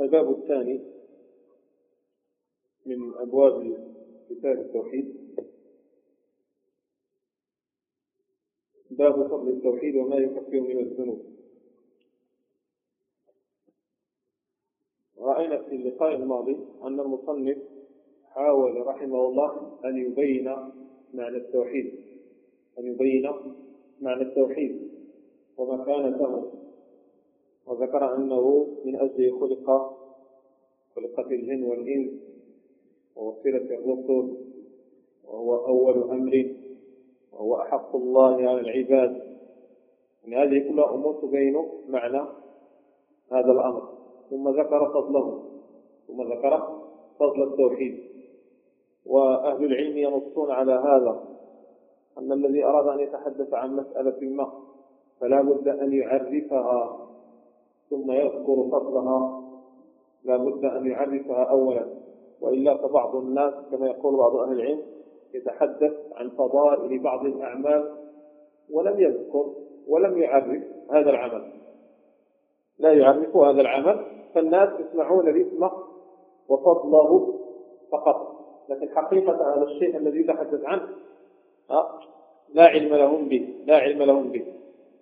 الباب الثاني من أبواب كتاب التوحيد. باب فضل التوحيد وما يكفر من الذنوب. رأينا في اللقاء الماضي أن المصنف حاول رحمه الله أن يبين معنى التوحيد أن يبين معنى التوحيد ومكانته. وذكر أنه من أجله خلق خلقت الجن والإنس ووصلت الرسل وهو أول أمر وهو أحق الله على العباد. يعني هذه كلها أمور تبين معنى هذا الأمر. ثم ذكر فضله ثم ذكر فضل التوحيد. وأهل العلم ينصون على هذا أن الذي أراد أن يتحدث عن مسألة ما فلا بد أن يعرفها. ثم يذكر فضلها لا بد أن يعرفها أولا. وإلا فبعض الناس كما يقول بعض أهل العلم يتحدث عن فضائل بعض الأعمال ولم يذكر ولم يعرف هذا العمل. لا يعرف هذا العمل فالناس يسمعون الاسم وفضله فقط. لكن حقيقة هذا الشيء الذي يتحدث عنه لا علم لهم به لا علم لهم به.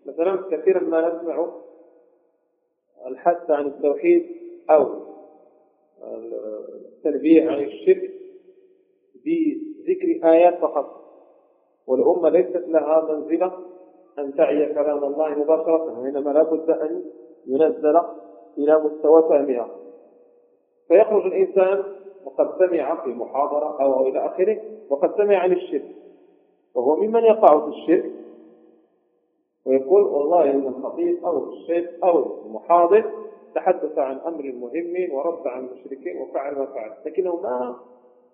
مثلا كثيرا ما نسمع الحث عن التوحيد أو التنبيه عن الشرك بذكر آيات فقط. والأمة ليست لها منزلة أن تعي كلام الله مباشرة وإنما لا بد أن ينزل إلى مستوى فهمها. فيخرج الإنسان وقد سمع في محاضرة أو إلى آخره وقد سمع عن الشرك وهو ممن يقع في الشرك ويقول والله إن الخطيب أو الشيخ أو المحاضر تحدث عن أمر مهم ورد عن المشركين وفعل ما فعل. لكنه ما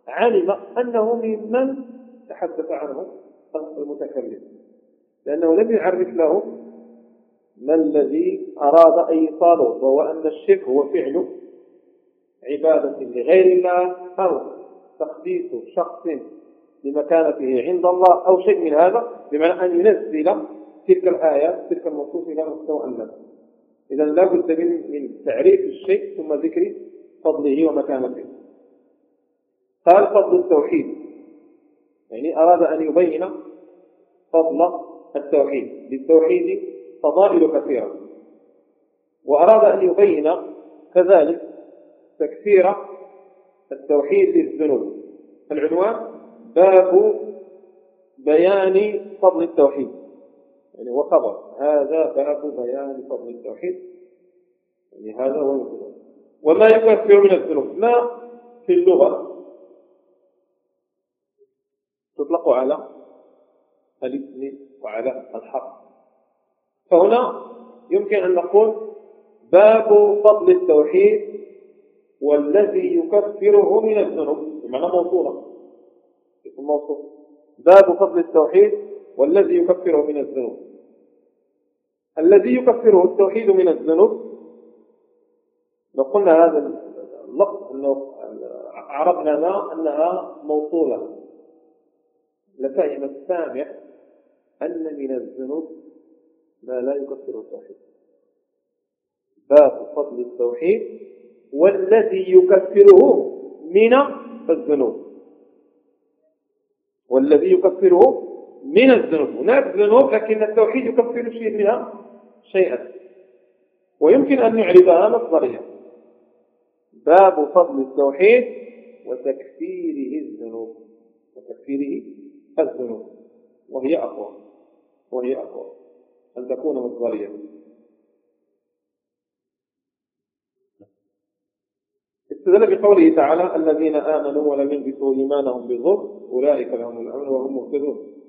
علم أنه ممن تحدث عنه المتكلم. لأنه لم يعرف له ما الذي أراد أن يصاله وهو أن الشرك هو فعل عبادة لغير الله أو تقديس شخص لمكانته عند الله أو شيء من هذا بمعنى أن ينزل تلك الآيات تلك النصوص إلى مستوى الناس إذا لا بد من من تعريف الشيء ثم ذكر فضله ومكانته. قال فضل التوحيد. يعني أراد أن يبين فضل التوحيد. للتوحيد فضائل كثيرة. وأراد أن يبين كذلك تكثير التوحيد للذنوب. العنوان باب بيان فضل التوحيد. يعني هو خبر. هذا باب بيان فضل التوحيد. يعني هذا هو المفضل وما يكفر من الذنوب. ما في اللغة؟ تطلق على الاسم وعلى الحرف. فهنا يمكن أن نقول باب فضل التوحيد والذي يكفره من الذنوب. بمعنى موصولة باب فضل التوحيد والذي يكفره من الذنوب. الذي يكفره التوحيد من الذنوب. لو قلنا هذا اللفظ إنه عرفنا ما أنها موصولة. لفهم السامع أن من الذنوب ما لا يكفر التوحيد. باب فضل التوحيد والذي يكفره من الذنوب. والذي يكفره من الذنوب. هناك ذنوب لكن التوحيد يكفر شيء منها شيئا. ويمكن أن نعرضها مصدريا. باب فضل التوحيد وتكفيره الذنوب. وتكفيره الذنوب. وهي أقوى. وهي أقوى. أن تكون مصدريا. استدل بقوله تعالى الذين آمنوا ولم يلبسوا إيمانهم بظلم أولئك لهم الأمن وهم مهتدون.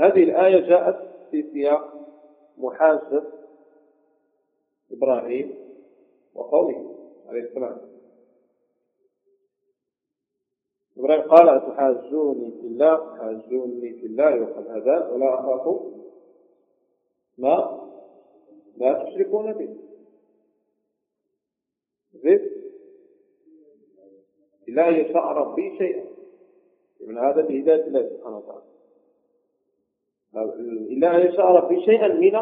هذه الآية جاءت في سياق محاسب إبراهيم وقومه عليه السلام. إبراهيم قال أتحاجوني في الله؟ حاجوني في الله. وقد هذا ولا أخاف. ما؟ لا تشركون به. زيد لا يشاء ربي شيئا. من هذا بهداية الله سبحانه وتعالى. إلا أن يشاء ربي شيئا من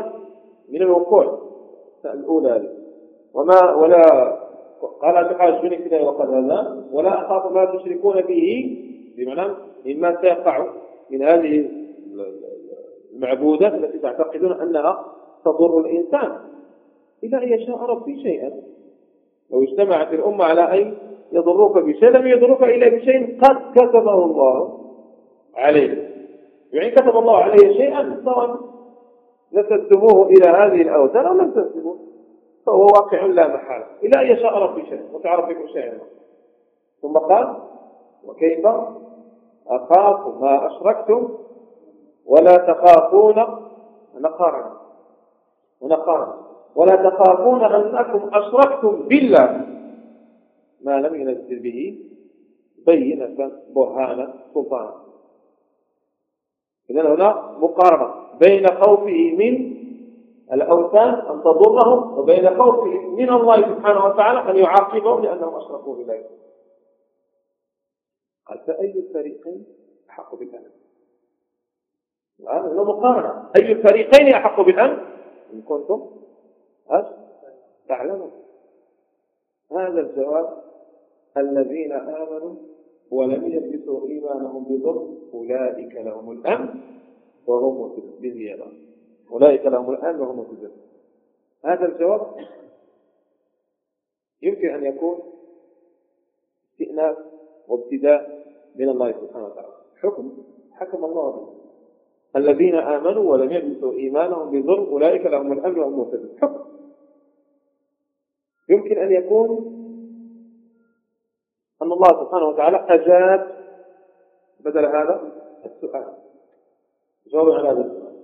من الوقوع. الأولى. هذه وما ولا قال تحاجوني في وقد هذا. ولا أخاف ما تشركون به. بمعنى مما سيقع من هذه المعبودات التي تعتقدون أنها تضر الإنسان. إذا يشاء ربي شيئا. لو اجتمعت الأمة على أن يضروك بشيء لم يضروك إلا بشيء قد كتبه الله عليه يعني كتب الله عليه شيئا سواء نسبتموه إلى هذه الأوثان أو لم تنسبوه فهو واقع لا محالة. إلى أن يشاء ربي شيء وتعرف بكم شيئا ثم قال وكيف أخاف ما أشركتم ولا تخافون نقارن ونقارن ولا تخافون أنكم أشركتم بالله. ما لم ينزل به بينة برهانا سلطانا. إذن هنا مقارنة بين خوفه من الأوثان أن تضرهم وبين خوفه من الله سبحانه وتعالى أن يعاقبهم لأنهم أشركوا بالله. قال فأي الفريقين أحق بالأمن الآن هنا مقارنة. أي الفريقين أحق بالأمن إن كنتم تعلمون. هذا الجواب الذين آمنوا ولم يلبسوا إيمانهم بضر أولئك لهم الأمن وهم مهتدون بزيادة. أولئك لهم الأمن وهم مهتدون هذا الجواب يمكن أن يكون استئناف وابتداء من الله سبحانه وتعالى. حكم. حكم الله به. الذين آمنوا ولم يلبسوا إيمانهم بضر أولئك لهم الأمن وهم مهتدون حكم. يمكن أن يكون أن الله سبحانه وتعالى أجاب. بدل هذا السؤال. جاوب على هذا السؤال.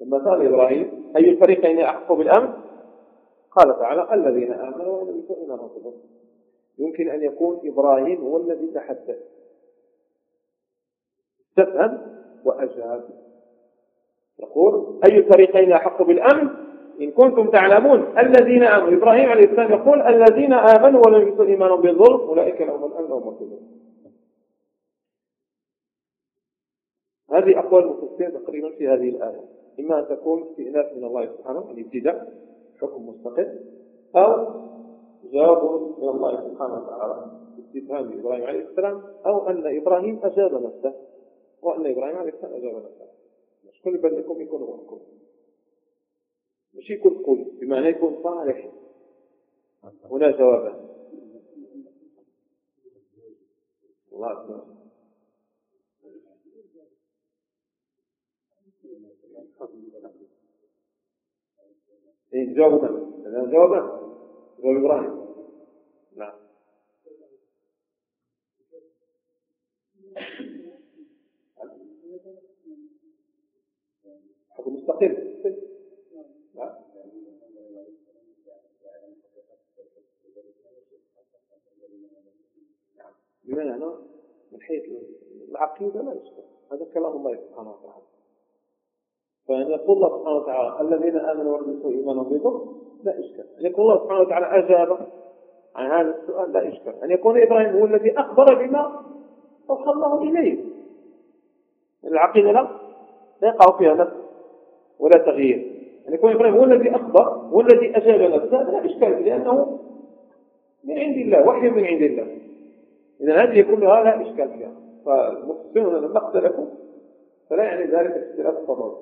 لما سأل إبراهيم أي الفريقين أحق بالأمن قال تعالى الذين آمنوا ولم إيمانهم بضر يمكن أن يكون إبراهيم هو الذي تحدث. استفهم وأجاب. يقول أي الفريقين أحق بالأمن إن كنتم تعلمون الذين آمنوا إبراهيم عليه السلام يقول الذين آمنوا ولم يكن إيمانهم بالظلم أولئك لهم الأمن وهم مهتدون. هذه أقوال المفسرين تقريبا في هذه الآية. إما أن تكون استئناف من الله سبحانه الابتداء حكم مستقل أو جواب من الله سبحانه وتعالى استفهام إبراهيم عليه السلام أو أن إبراهيم أجاب نفسه وأن إبراهيم عليه السلام أجاب نفسه. مش كل بلدكم يكون وحكم مش يكون قول بمعنى يكون صالح. هنا جوابا الله أكبر. إيه جوابنا جواب إبراهيم. نعم. حكم مستقل بمعنى من حيث العقيدة لا يشكل. هذا كلام الله سبحانه وتعالى. فأن يقول الله سبحانه وتعالى الذين آمنوا ولبسوا إيمانهم بضر لا إشكال أن يكون الله سبحانه وتعالى أجاب عن هذا السؤال لا إشكال أن يكون إبراهيم هو الذي أخبر بما أوحى الله إليه. العقيدة لا لا يقع فيها نفس ولا تغيير. أن يكون إبراهيم هو الذي أخبر هو الذي أجاب نفسه لا إشكال لأنه من عند الله وحي من عند الله. إذا هذه كلها لا إشكال فيها. فالمفسرون لما اختلفوا فلا يعني ذلك اختلاف التضاد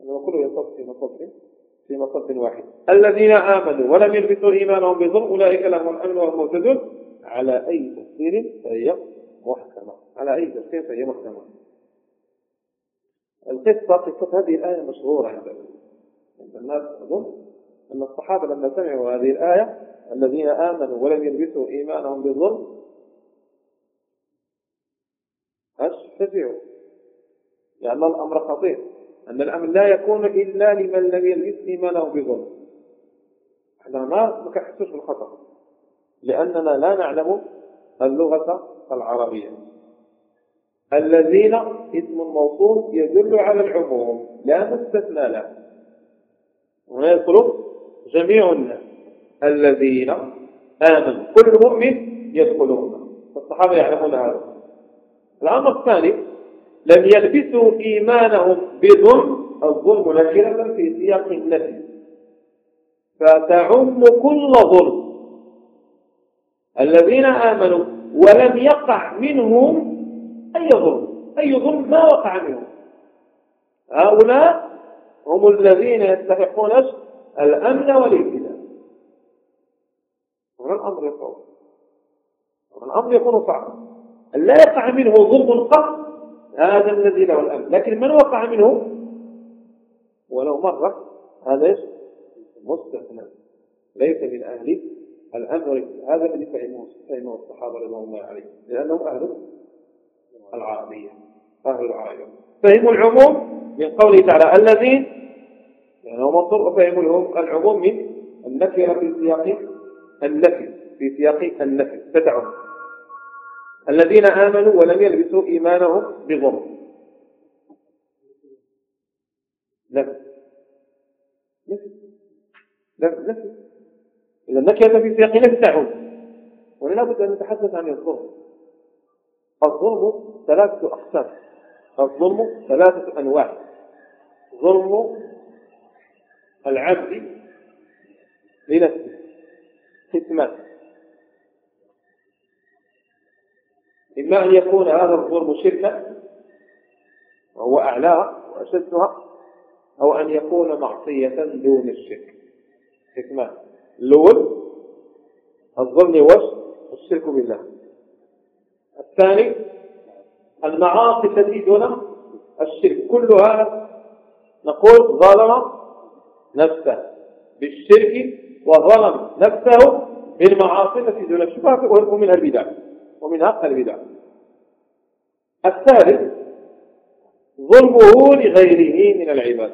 إنما كله يصب في مصب في مصب واحد. الذين آمنوا ولم يلبسوا إيمانهم بظلم أولئك لهم الأمن وهم مهتدون. على أي تفسير فهي محكمة؟ على أي تفسير فهي محكمة؟ القصة قصة هذه الآية مشهورة عند الناس أظن أن الصحابة لما سمعوا هذه الآية الذين آمنوا ولم يلبسوا إيمانهم إيش فزعوا لأن الأمر خطير. أن الأمر لا يكون إلا لمن لم يلبس إيمانه بظلم إحنا ما نكحسوش بالخطأ. لأننا لا نعلم اللغة العربية. الذين اسم موصول يدل على العموم لا مستثنى له. يطلب جميع الناس الذين آمنوا. كل مؤمن يدخلون. فالصحابة يعلمون هذا. الأمر الثاني لم يلبسوا إيمانهم بظلم. الظلم نكرة في سياق النفي. فتعم كل ظلم. الذين آمنوا ولم يقع منهم أي ظلم. أي ظلم ما وقع منهم. هؤلاء هم الذين يستحقون الأمن والابتلاء. هنا الأمر يقول. الأمر يكون صعبا لا يقع منه ظلم قط هذا الذي له الأمن. لكن من وقع منه؟ ولو مرة هذا مستثنى. ليس من أهل الأمر هذا الذي فهمه فهمه الصحابة رضوان الله عليهم. لأنهم أهل العربية أهل العربية. فهموا العموم من قوله تعالى الذين يعني هم فهموا العموم من النكرة في سياق النفي في سياق النفي فتعم الذين آمنوا ولم يلبسوا إيمانهم بظلم نفي. نفي. نفي إذا النكرة في سياق نفي تعود. ولا لابد أن نتحدث عن الظلم. الظلم ثلاثة أقسام. الظلم ثلاثة أنواع. ظلم العبد لنفسه. قسمان إما أن يكون هذا الظلم شركا وهو أعلاها وأشدها أو أن يكون معصية دون الشرك. قسمان الأول الظلم وش؟ الشرك بالله. الثاني المعاصي التي دون الشرك كلها نقول ظلم نفسه بالشرك وظلم نفسه بالمعاصي التي دون الشرك ومنها البدع ومنها البدع. الثالث ظلمه لغيره من العباد.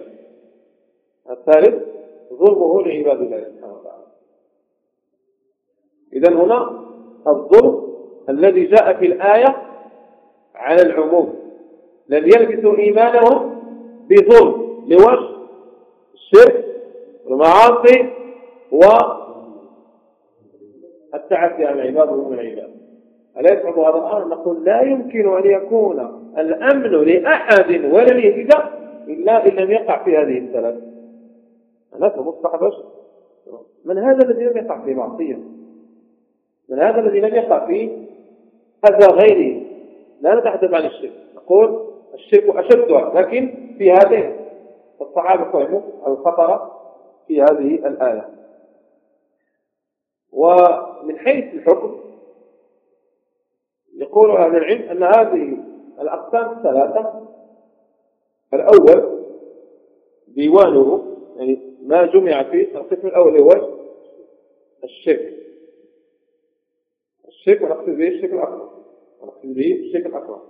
الثالث ظلمه لعباد الله سبحانه وتعالى. إذا هنا الظلم الذي جاء في الآية على العموم. لن يلبسوا إيمانهم بظلم لوجه الشرك والمعاصي والتعدي على العباد وهم العباد. ألا يصعب هذا الأمر نقول لا يمكن أن يكون الأمن لأحد ولا ليهدى إلا إن لم يقع في هذه الثلاث الناس مصطحب من هذا الذي لم يقع في معصية؟ من هذا الذي لم يقع في أذى غيره؟ لا نتحدث عن الشرك. نقول الشرك أشدها لكن في هذين الصحابة فهموا الخطر في هذه الآية. ومن حيث الحكم يقول أهل العلم أن هذه الأقسام الثلاثة الأول ديوانه يعني ما جمع فيه القسم الأول هو الشرك. الشرك ونقصد به الشرك الأكبر. ونقصد به الشرك الأكبر.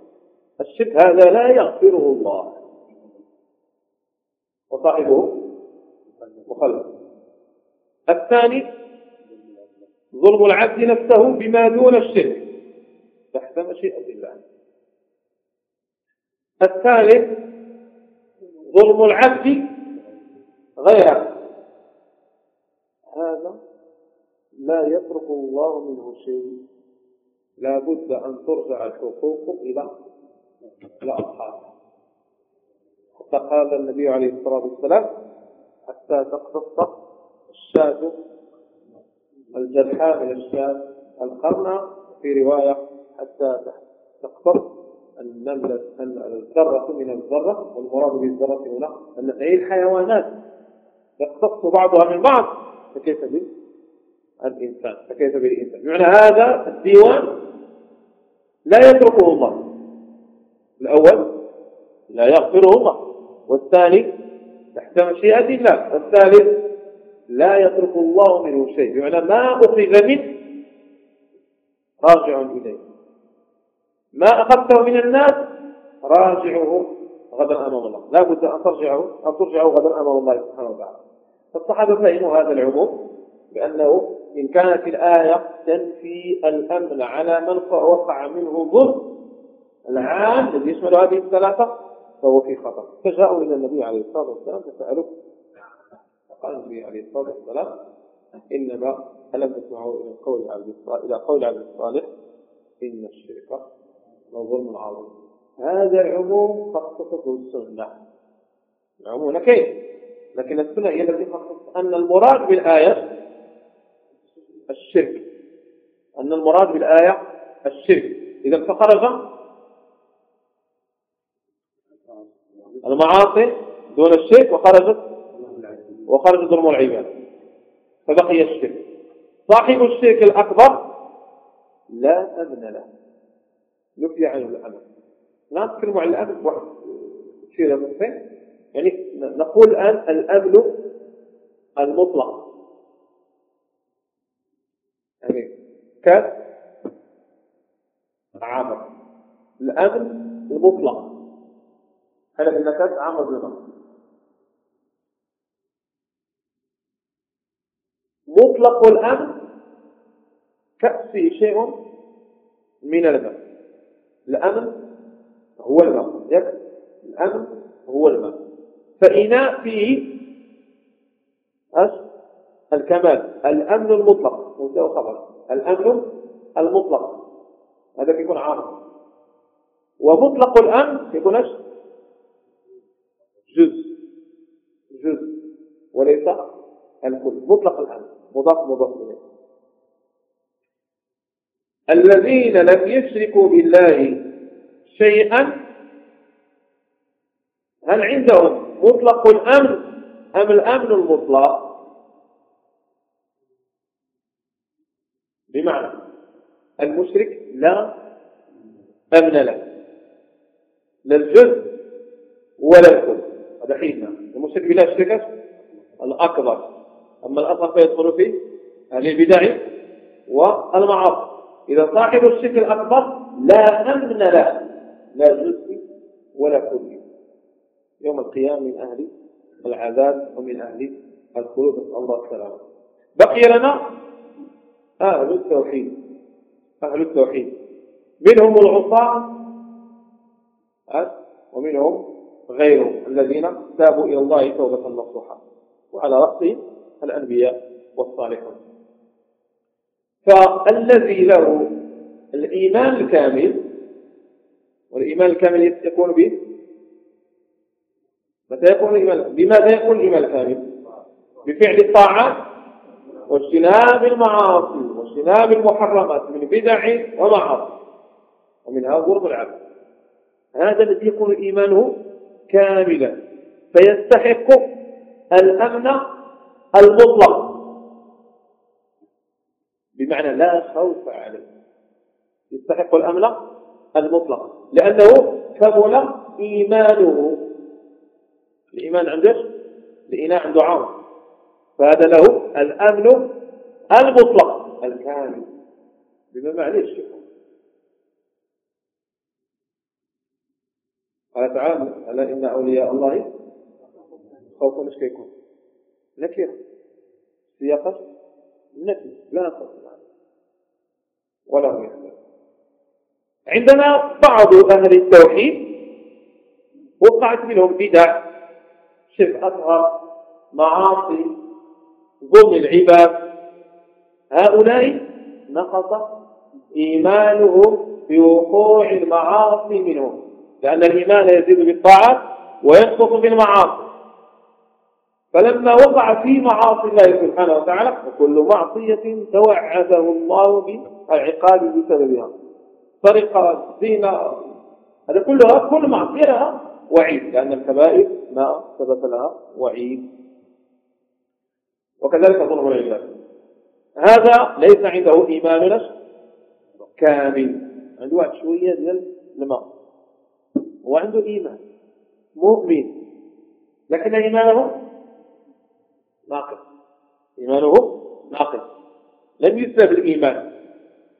الشرك هذا لا يغفره الله. وصاحبه مخلص الثاني ظلم العبد نفسه بما دون الشرك. تحت مشيئة الله الثالث ظلم العبد غيره. هذا لا يترك الله منه شيء. لا بد أن ترجع الحقوق إلى الأصحاب حتى قال النبي عليه الصلاة والسلام حتى تقتص الشاة الجرحاء من الشاة القرنة في رواية حتى تقتص النملة الذرة من الذرة والمراد بالذرة هنا أن أي الحيوانات يقتص بعضها من بعض فكيف بالإنسان فكيف بالإنسان؟ بمعنى هذا الديوان لا يتركه الله. الأول لا يغفره الله والثاني تحت مشيئة الله الثالث لا يترك الله منه شيء. بمعنى ما أخذ منه راجع إليه. ما أخذته من الناس راجعه غدا أمام الله. لا بد أن ترجعه أن ترجعه غدا أمام الله سبحانه وتعالى. فالصحابة فهموا هذا العموم بأنه إن كانت الآية تنفي الأمن على من وقع منه ظلم. العام الذي يشمل هذه الثلاثة فهو في خطر. فجاءوا إلى النبي عليه الصلاة والسلام فسألوه قال النبي عليه الصلاة والسلام إنما ألم تسمعوا إلى قول عبد إلى قول عبد الصالح؟ إن الشرك لظلم عظيم. هذا العموم خصصته السنة. العموم كيف لكن السنة هي التي خصصت أن المراد بالآية الشرك. أن المراد بالآية الشرك. إذا فخرج المعاصي دون الشرك وخرجت وخرج ظلم العباد. فبقي الشرك. صاحب الشرك الأكبر لا أمن له. نفي عنه الأمن لا نتكلم عن الأمن بواحد شيء يعني نقول الآن الأمن المطلق. يعني كان عامر الأمن المطلق. هذا النكات عامر بالمطلق مطلق الأمن كأسه شيء من الماء الأمن هو الماء الأمن هو الماء فإناء فيه الكمال. الأمن المطلق. مبتدا خبر الأمن المطلق. هذا يكون عام. ومطلق الأمن يكون إيش جزء جزء وليس الكل. مطلق الأمن مضاف مضاف إليه. الذين لم يشركوا بالله شيئا هل عندهم مطلق الأمن أم الأمن المطلق؟ بمعنى المشرك لا أمن له لا الجزء ولا الكل. هذا حيننا المشرك بلا شركة الأكبر. أما الأصغر فيدخل في أهل البدع والمعاصي. إذا صاحب الشرك الأكبر لا أمن له. لا جزء ولا كل. يوم القيامة من أهل العذاب ومن أهل الخلود. نسأل الله السلامة. بقي لنا أهل التوحيد. أهل التوحيد. منهم العصاة ومنهم غيرهم الذين تابوا إلى الله توبة نصوحا وعلى رأسهم الأنبياء والصالحون. فالذي له الإيمان الكامل والإيمان الكامل يكون به متى يكون الإيمان بماذا يكون الإيمان الكامل؟ بفعل الطاعات واجتناب المعاصي واجتناب المحرمات من بدع ومعاصي ومنها غرب العبد. هذا الذي يكون إيمانه كاملا فيستحق الأمن المطلق. بمعنى لا خوف عليه. يستحق الأمن المطلق. لأنه كمل إيمانه. الإيمان عنده الإيمان عنده عام فهذا له الأمن المطلق. الكامل. بما معنى الشيء قال تعالى ألا إن أولياء الله خوف مش كيكون نكرة سياقة نكرة لا خوف ولا هم عندنا بعض أهل التوحيد وقعت منهم بدع شرك أصغر معاصي ظلم العباد. هؤلاء نقص إيمانهم بوقوع المعاصي منهم لأن الإيمان يزيد بالطاعات وينقص بالمعاصي فلما وقع في معاصي الله سبحانه وتعالى وكل معصية توعده الله بالعقاب بسببها. سرقة زينة هذا كلها كل معصية لها وعيد لأن الكبائر ما ثبت لها وعيد. وكذلك ظلم العباد. هذا ليس عنده إيمان كامل. عنده واحد شوية ديال الماء هو عنده إيمان مؤمن. لكن إيمانه ناقص. إيمانه ناقص. لم يسلب الإيمان.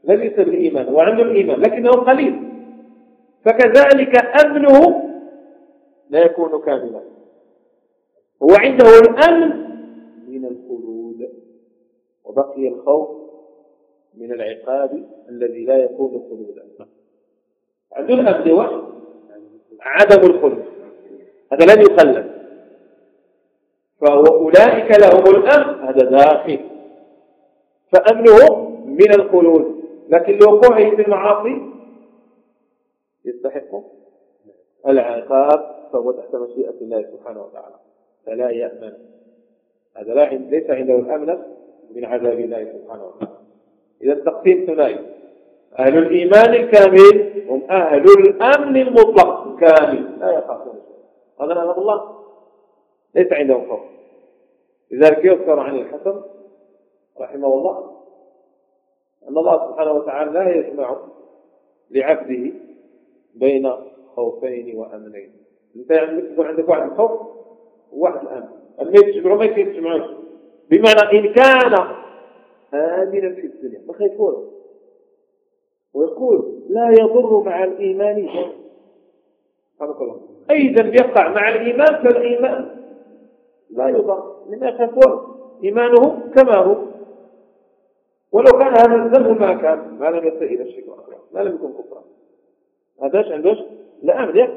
لم يسلب الإيمان. وعنده الإيمان لكنه قليل. فكذلك أمنه لا يكون كاملا هو عنده الأمن من الخلود وبقي الخوف من العقاب الذي لا يكون خلودا. عنده الأمن وحد عدم الخلود. هذا لن يخلد فأولئك لهم الأمن. هذا داخل. فأمنه من الخلود. لكن لوقوعه في المعاصي يستحق العقاب. فهو تحت مشيئة الله سبحانه وتعالى. فلا يأمن. هذا لا ليس عنده الأمن من عذاب الله سبحانه وتعالى. إذا التقسيم ثنائي. أهل الإيمان الكامل هم أهل الأمن المطلق. كامل. لا يخافون هذا نعم الله. ليس عندهم خوف. لذلك يذكر عن الحسن رحمه الله أن الله سبحانه وتعالى لا يجمع لعبده بين خوفين وأمنين. أنت يكون عندك واحد الخوف وواحد الأمن الميت يجمعوا ما يجمعوش بمعنى إن كان آمنا في الدنيا ما خيفونه ويقول لا يضر مع الإيمان شيء. أي ذنب يقع مع الإيمان فالإيمان لا يضر لما يخافون. إيمانه كما هو. ولو كان هذا الذنب ما كان ما لم يصل إلى الشرك ما لم يكن كفرا. هذاش عندوش لا أمن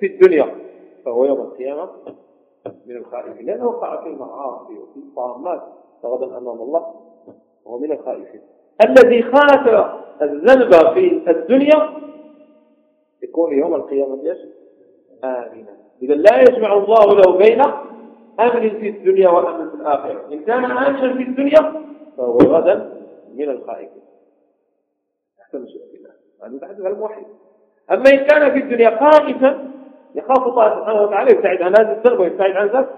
في الدنيا. فهو يوم القيامة من الخائفين. لأنه وقع في المعاصي وفي الطامات فغدا أمام الله وهو من الخائفين. الذي خاف الذنب في الدنيا يكون يوم القيامة؟ آمنا. إذا لا يجمع الله له بين أمن في الدنيا وأمن في الآخرة. إن كان آمنا في الدنيا فهو غدا من الخائفين تحت مشيئة الله. هذا يتحدث عن الموحد. أما إن كان في الدنيا خائفا يخاف الله سبحانه وتعالى يبتعد عن هذا الذنب ويبتعد عن ذلك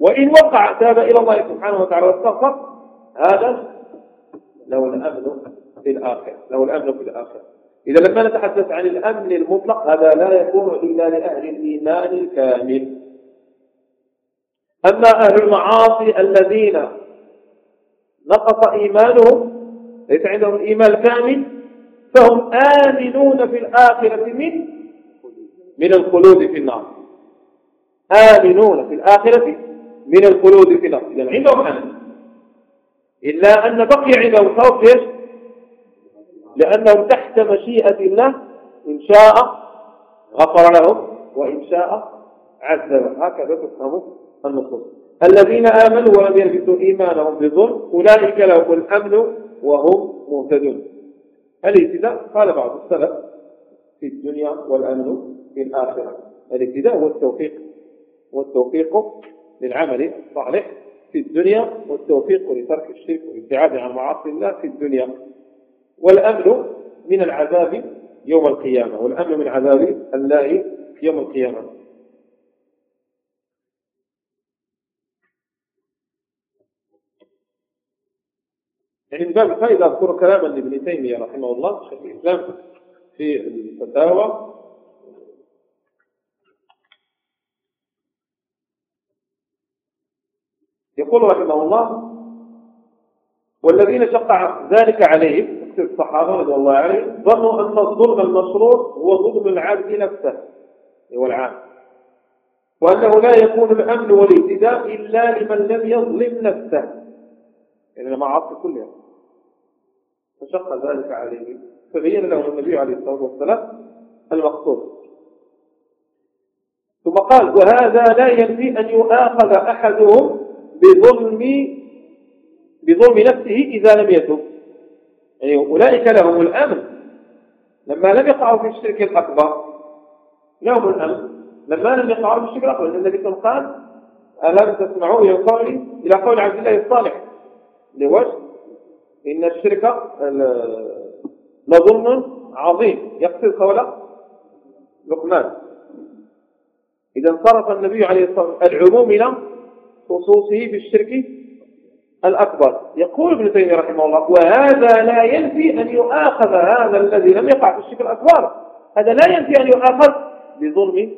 وإن وقع تاب إلى الله سبحانه وتعالى واستغفر هذا له الأمن في الآخرة له الأمن في الآخرة. إذا لما نتحدث عن الأمن المطلق هذا لا يكون إلا لأهل الإيمان الكامل. أما أهل المعاصي الذين نقص إيمانهم ليس عندهم الإيمان الكامل فهم آمنون في الآخرة من من الخلود في النار. آمنون في الآخرة من الخلود في النار. إذا عندهم أمن. إلا أن بقي عندهم خوف؟ لأنهم تحت مشيئة الله إن شاء غفر لهم وإن شاء عذب هكذا تفهم النصوص. الذين آمنوا ولم يلبسوا إيمانهم بظلم أولئك لهم الأمن وهم مهتدون. الاهتداء قال بعض السلف في الدنيا والأمن في الآخرة. الاهتداء هو التوفيق والتوفيق للعمل الصالح في الدنيا والتوفيق لترك الشرك والابتعاد عن معاصي الله في الدنيا. والأمن من العذاب يوم القيامة والأمن من عذاب الله يوم القيامة يعني من باب الفائدة أذكر كلاما لابن تيمية رحمه الله شيخ الإسلام في الفتاوى. يقول رحمه الله والذين شق ذلك عليهم الصحابة رضي الله عليهم ظنوا أن الظلم المشروع هو ظلم العبد نفسه هو العام وأنه لا يكون الأمن والاهتداء إلا لمن لم يظلم نفسه. يعني المعاصي كلها فشق ذلك عليهم فبين لهم النبي عليه الصلاة والسلام المقصود. ثم قال وهذا لا ينفي أن يؤاخذ أحدهم بظلم بظلم نفسه إذا لم يتب يعني أولئك لهم الأمن. لما لم يقعوا في الشرك الأكبر لهم الأمن. لما لم يقعوا في الشرك الأكبر لأن النبي عليه وسلم ألم تسمعوا إلى إلى قول عبد الله الصالح؟ لوجه إن الشرك لظلم عظيم. يقصد قول لقمان. إذا انصرف النبي عليه الصلاة والسلام العموم إلى خصوصه بالشرك الأكبر. يقول ابن تيمية رحمه الله وهذا لا ينفي أن يؤاخذ هذا الذي لم يقع في الشرك الأكبر. هذا لا ينفي أن يؤاخذ بظلم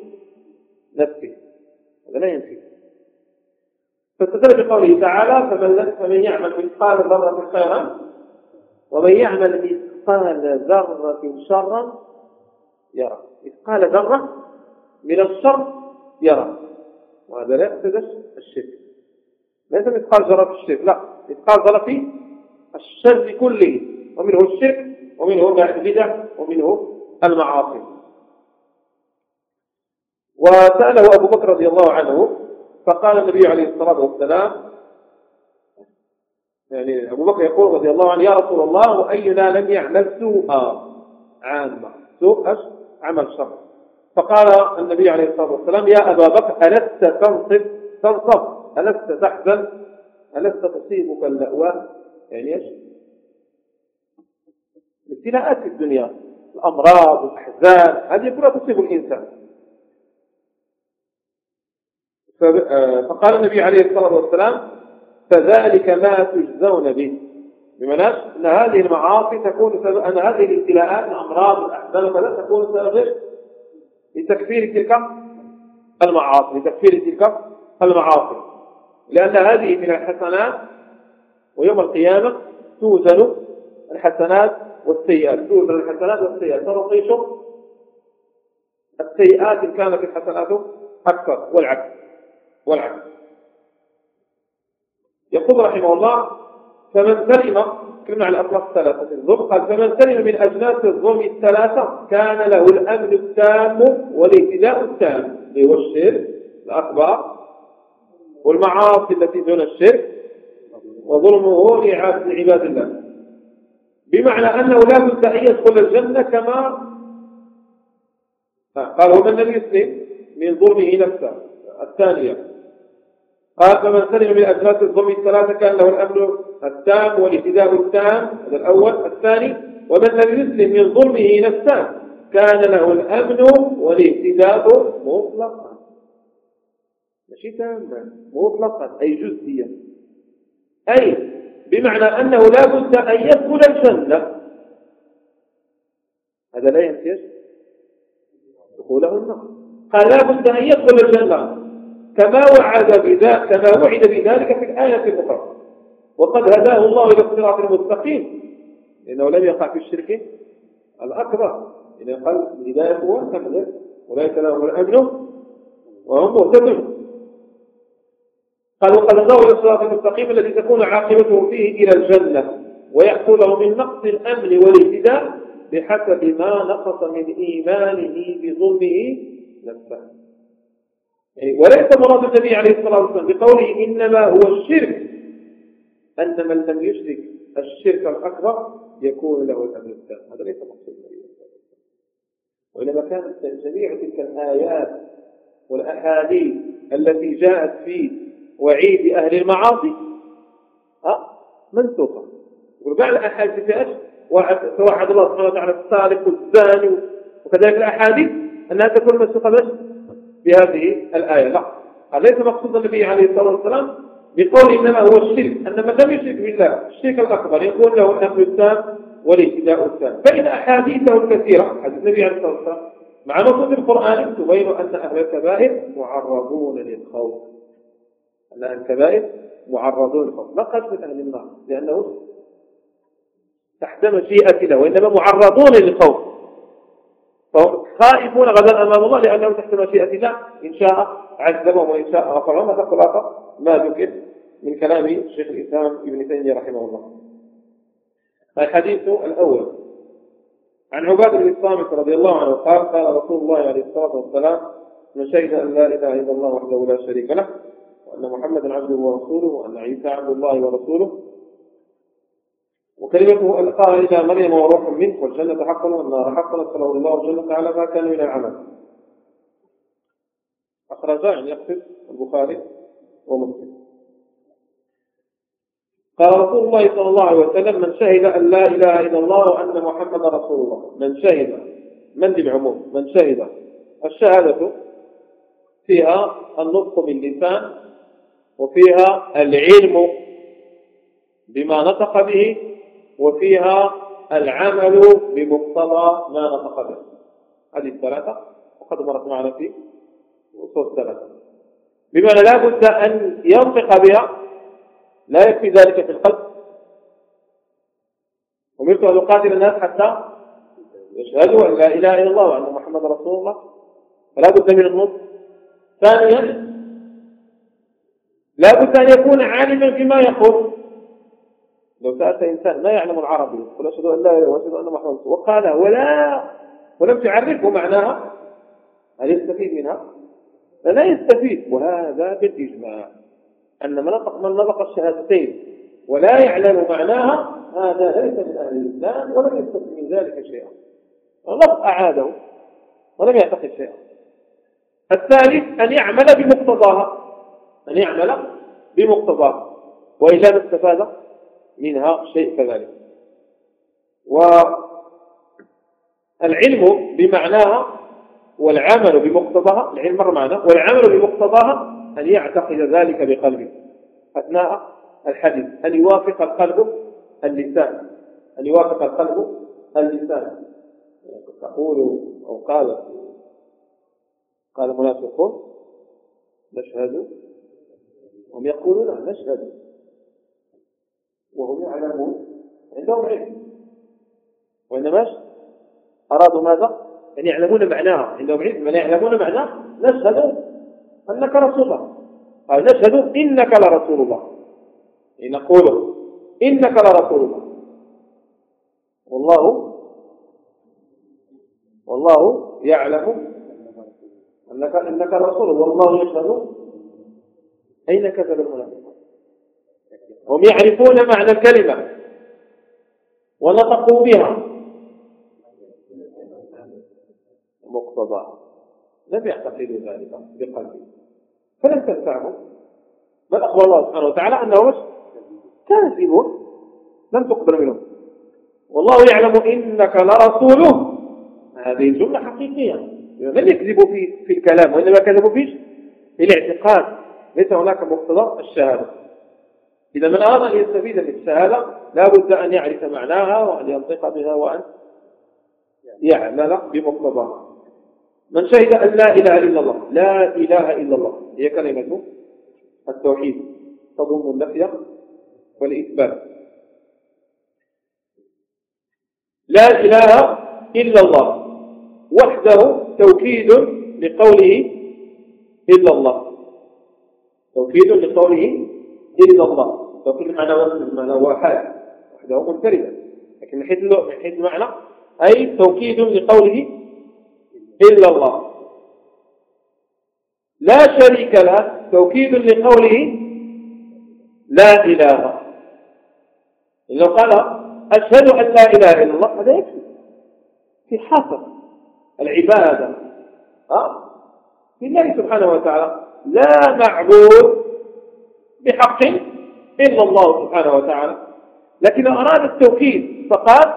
نفسه. هذا لا ينفي. فاستدل بقوله تعالى فمن, فمن يعمل مثقال ذرة خيرا ومن يعمل مثقال ذرة شرا يرى. مثقال ذرة من الشر يرى. وهذا لا يقتدش الشرك. ليس مثقال ذرة في الشرك لا. مثقال ذرة في الشر كله. ومنه الشرك ومنه البدع ومنه المعاصي. وسأله أبو بكر رضي الله عنه فقال النبي عليه الصلاة والسلام يعني أبو بكر يقول رضي الله عنه يا رسول الله وأينا لم يعمل سوءا عامة سوء عمل شر. فقال النبي عليه الصلاة والسلام يا أبا بكر ألست تنصب؟ تنصب ألست تحزن؟ ألست تصيبك اللأواء يعني إيش؟ الابتلاءات في الدنيا الأمراض والأحزان هذه كلها تصيب الإنسان آه، فقال النبي عليه الصلاة والسلام فذلك ما تجزون به. بمعنى أن هذه المعاصي تكون سبب أن هذه الابتلاءات الأمراض والأحزان وكذا تكون سبب لتكفير تلك المعاصي لتكفير تلك المعاصي. لأن هذه من الحسنات ويوم القيامة توزن الحسنات والسيئات. توزن الحسنات والسيئات. تنقيش السيئات إن كانت الحسنات أكثر والعكس. والعكس يقول رحمه الله فمن سلم كلمة على الأطلاق الثلاثة. الظلم قال فمن سلم من أجناس الظلم الثلاثة كان له الأمن التام والاهتداء التام. اللي هو الشرك الأكبر والمعاصي التي دون الشرك وظلمه لعباد الله. بمعنى أنه لا بد أن يدخل الجنة كما قال هو من لم يسلم من ظلمه نفسه. الثانية قال فمن سلم من أجناس الظلم الثلاثة كان له الأمن التام والاهتداء التام هذا الأول. الثاني ومن لم يسلم من ظلمه نفسه كان له الأمن والاهتداء مطلقا. ماشي؟ تاما. مطلقا أي جزئيا. أي بمعنى أنه لا بد أن يدخل الجنة. هذا لا ينتج دخوله النار. قال لا بد أن يدخل الجنة. كما وعد بذلك كما وعد بذلك في الآية الأخرى. وقد هداه الله إلى الصراط المستقيم. لأنه لم يقع في الشرك الأكبر. إذا قال الهداية هو كمل وليس له الأمن وهم مهتدون قال وقد هداه إلى الصراط المستقيم الذي تكون عاقبته فيه إلى الجنة ويحصل له من نقص الأمن والاهتداء بحسب ما نقص من إيمانه بظلمه نفسه. وليس مراد النبي عليه الصلاة والسلام بقوله إنما هو الشرك. أن من لم يشرك الشرك الأكبر يكون له الأمر التام هذا ليس مقصود النبي عليه وسلم وإنما كانت جميع تلك الآيات والأحاديث التي جاءت في وعيد أهل المعاصي ها منسوخة. يقول بعد الأحاديث أشهر توعد الله سبحانه وتعالى السارق والزاني وكذلك الأحاديث أنها تكون منسوخة بس بهذه الآية. لا. ليس مقصود النبي عليه الصلاة والسلام بقول إنما هو الشرك؟ أن من لم يشرك بالله الشرك الأكبر يكون له الأمر التام والاهتداء التام فإن أحاديثه الكثيرة حديث النبي عليه الصلاة والسلام مع نصوص القرآن تبين أن أهل الكبائر معرضون للخوف. أن أهل الكبائر معرضون للخوف. لا قد من أهل النار؟ لأنه تحت مشيئة الله وإنما معرضون للخوف. خائفون غدا أمام الله لأنهم تحت مشيئة الله إن شاء عذبهم وإن شاء غفر لهم هذا خلاصة ما ذكر من كلام شيخ الإسلام ابن تيمية رحمه الله. الحديث الأول. عن عباد بن الصامت رضي الله عنه قال قال رسول الله عليه الصلاة والسلام من شهد أن لا إله إلا الله وحده لا شريك له وأن محمدا عبده ورسوله وأن عيسى عبد الله ورسوله وكلمته ألقاها إلى مريم وروح منه والجنة حقا والنار حقا أدخله الله الجنة على ما كان من العمل أخرجا يعني يقصد البخاري ومسلم. قال رسول الله صلى الله عليه وسلم من شهد أن لا إله إلا الله وأن محمد رسول الله. من شهد. من بالعموم من شهد. الشهادة فيها النطق باللسان وفيها العلم بما نطق به وفيها العمل بمقتضى ما نطق به. هذه الثلاثة وقد مرت معنا في أصول الثلاثة بمعنى لا بد أن ينطق بها لا يكفي ذلك في القلب. أمرت أن أقاتل الناس حتى يشهدوا أن لا إله إلا الله وأن محمد رسول الله. فلا بد من النطق. ثانيا لا بد أن يكون عالما فيما يقول. لو سألت إنسان ما يعلم العربي يقول أشهد أن لا إله وأشهد أن محمد وقال ولا ولم تعرفه معناها هل يستفيد منها؟ لا يستفيد. وهذا بالإجماع أن من نطق من نطق الشهادتين ولا يعلم معناها هذا ليس من أهل الإسلام ولم يستفيد من ذلك شيئا. الله أعاده ولم يعتقد شيئا. الثالث أن يعمل بمقتضاها أن يعمل بمقتضاها. وإلا ما استفاد منها شيء كذلك. والعلم بمعناها والعمل بمقتضاها العلم مر معنا والعمل بمقتضاها أن يعتقد ذلك بقلبه. أثناء الحديث أن يوافق القلب اللسان. أن يوافق القلب اللسان. تقول أو قال قال المنافقون نشهد. هم يقولون نشهد. وهم يعلمون. عندهم علم. وإنما أرادوا ماذا؟ أن يعلمون معناها عندهم علم. من يعلمون معناه؟ نشهد أنك رسول الله. قال نشهد إنك لرسول الله. نقول إنك لرسول الله. والله والله يعلم أنك إنك رسول والله يشهد أين كذب المنافقون؟ هم يعرفون معنى الكلمة ونطقوا بها. مقتضى. لم يعتقدوا ذلك بقلبه فلم تنفعهم بل أخبر الله سبحانه وتعالى أنهم كاذبون. لم تقبل منهم. والله يعلم إنك لرسوله. هذه الجملة حقيقية. لم يكذبوا في, في الكلام. وإنما كذبوا في الاعتقاد. ليس هناك مقتضى الشهادة. إذا من أراد أن يستفيد من الشهادة لا بد أن يعرف معناها وأن ينطق بها وأن يعمل بمقتضاها من شهد أن لا إله إلا الله لا إله إلا الله هي كلمة التوحيد تضم النفي والإثبات. لا إله إلا الله وحده توكيد لقوله إلا الله. توكيد لقوله إلا الله. توكيد معنى معنى واحد. وحده منفردا لكن من حيث من حيث المعنى أي توكيد لقوله إلا الله. لا شريك له توكيد لقوله لا إله. لو قال أشهد أن لا إله إلا الله هذا يكفي. في حصر العبادة. ها؟ لله سبحانه وتعالى لا معبود بحق إلا الله سبحانه وتعالى. لكن أراد التوكيد فقال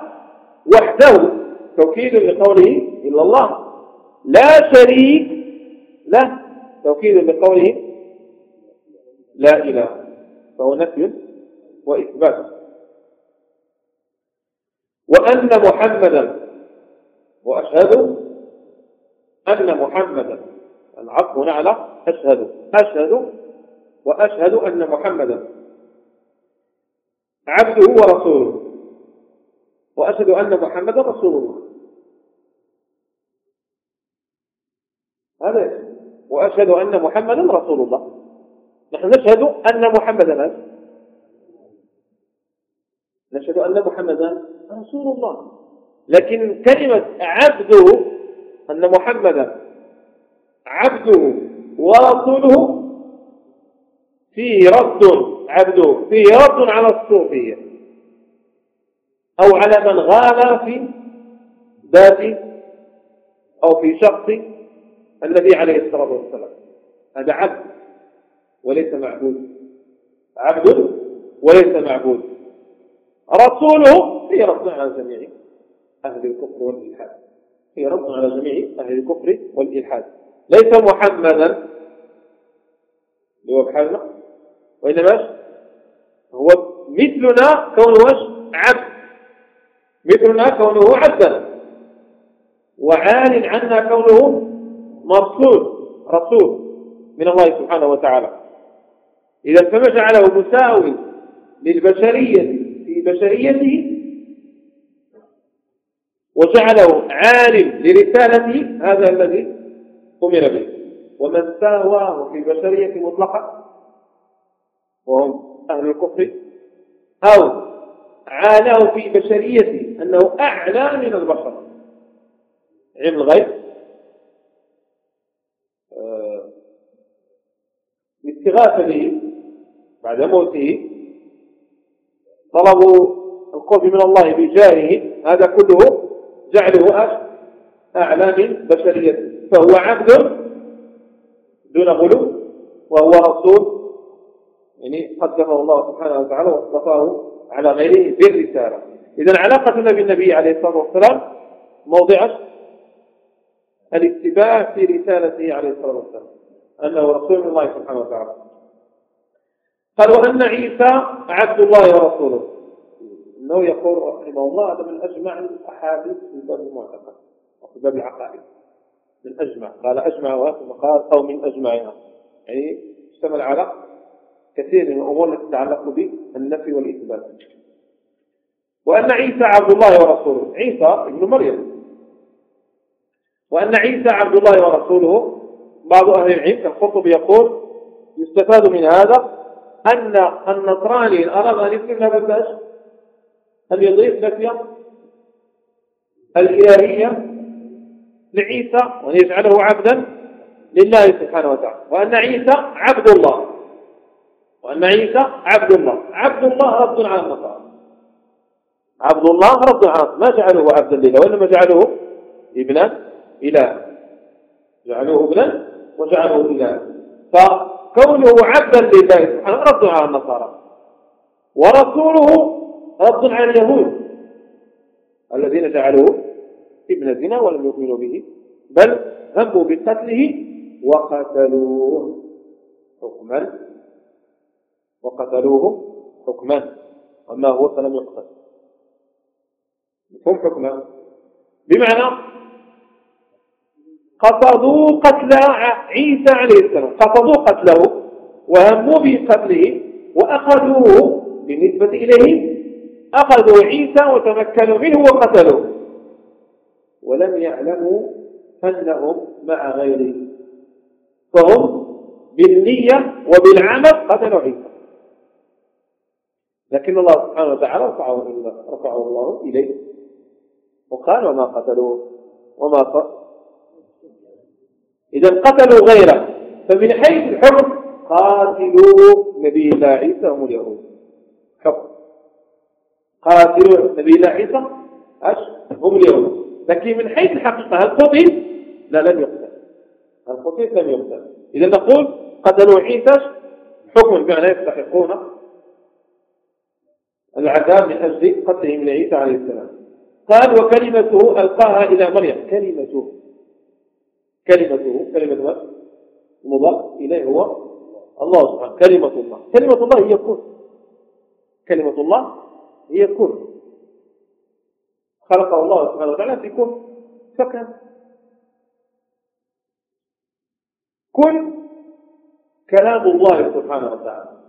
وحده توكيد لقوله إلا الله. لا شريك له توكيد لقوله لا إله. فهو نفي وإثبات. وأن محمدا وأشهد أن محمدا. العطف هنا على أشهد أشهد وأشهد أن محمدا. عبده ورسوله وأشهد أن محمدا رسول الله. هذا وأشهد أن محمدا رسول الله. نحن نشهد أن محمدا نشهد أن محمدا رسول الله. لكن كلمة عبده أن محمدا عبده ورسوله فيه رد عبده فيه رد على الصوفية أو على من غال في ذات أو في شخص النبي عليه الصلاة والسلام. هذا عبد وليس معبود. عبد وليس معبود. رسوله هي رد على جميع أهل الكفر والإلحاد. هي رد على جميع أهل الكفر والإلحاد. ليس محمدا اللي هو بحالنا وإنما هو مثلنا كونه عبد. مثلنا كونه عبدا وعال عنا كونه مرسول رسول من الله سبحانه وتعالى. إذا فما جعله مساوي للبشرية في بشريته وجعله عالم لرسالته هذا الذي أمر به. ومن ساواه في البشرية مطلقا وهم أهل الكفر أو عالاه في بشريته أنه أعلى من البشر. علم الغيب. الاستغاثة به بعد موته. طلبوا القرب من الله بجاهه. هذا كله جعله أعلى من بشريته. فهو عبد دون غلو وهو رسول يعني قدمه الله سبحانه وتعالى واصطفاه على غيره بالرسالة. إذا علاقتنا بالنبي عليه الصلاة والسلام موضع الاتباع في رسالته عليه الصلاة والسلام أنه رسول الله سبحانه وتعالى. قال وأن عيسى عبد الله ورسوله. أنه يقول رحمه الله هذا من أجمع الأحاديث في باب المعتقد وفي باب العقائد. من أجمع. قال أجمع ثم قال أو من أجمعها يعني اشتمل على كثير من الأمور التي تتعلق بالنفي والإثبات. وأن عيسى عبد الله ورسوله عيسى ابن مريم. وأن عيسى عبد الله ورسوله بعض أهل العلم الخطب يقول يستفاد من هذا أن النصراني إن أراد أن يسلم لابد أن يضيف نفي الإلهية لعيسى وأن يجعله عبدا لله سبحانه وتعالى. وأن عيسى عبد الله. وأن عيسى عبد الله. عبد الله رد على النصارى عبد الله رد على ما جعله عبدا لله وإنما جعله ابنا إله جعلوه ابنا وجعله إله فكونه عبدا لله سبحانه رد على النصارى. ورسوله رد على اليهود. الذين جعلوه ابن زنا ولم يؤمنوا به بل هموا بقتله وقتلوه. حكما وقتلوه حكما أما هو فلم يقتل. مفهوم حكما. بمعنى قصدوا قتل عيسى عليه السلام. قصدوا قتله وهموا بقتله وأخذوه بالنسبة إليه أخذوا عيسى وتمكنوا منه وقتلوه. ولم يعلموا أنهم مع غيره. فهم بالنية وبالعمل قتلوا عيسى. لكن الله سبحانه وتعالى رفعه, رفعه الله إليه. وقال وما قتلوه وما ق... إذا قتلوا غيره فمن حيث الحكم قاتلوا نبي الله عيسى هم اليهود. حكم قاتلوا نبي الله عيسى هم اليهود. لكن من حيث الحقيقة هل قتل؟ لا لم يقتل. هل قتل؟ لم يقتل. إذا نقول قتلوا عيسى حكم بمعنى يستحقون العذاب من أجل قتلهم لعيسى عليه السلام. قال وكلمته ألقاها إلى مريم. كلمته. كلمته. كلمة المضاف إليه هو الله سبحانه. كلمة الله. كلمة الله هي كن كلمة الله هي كن خلقه الله سبحانه وتعالى في كن فكان كن كلام الله سبحانه وتعالى.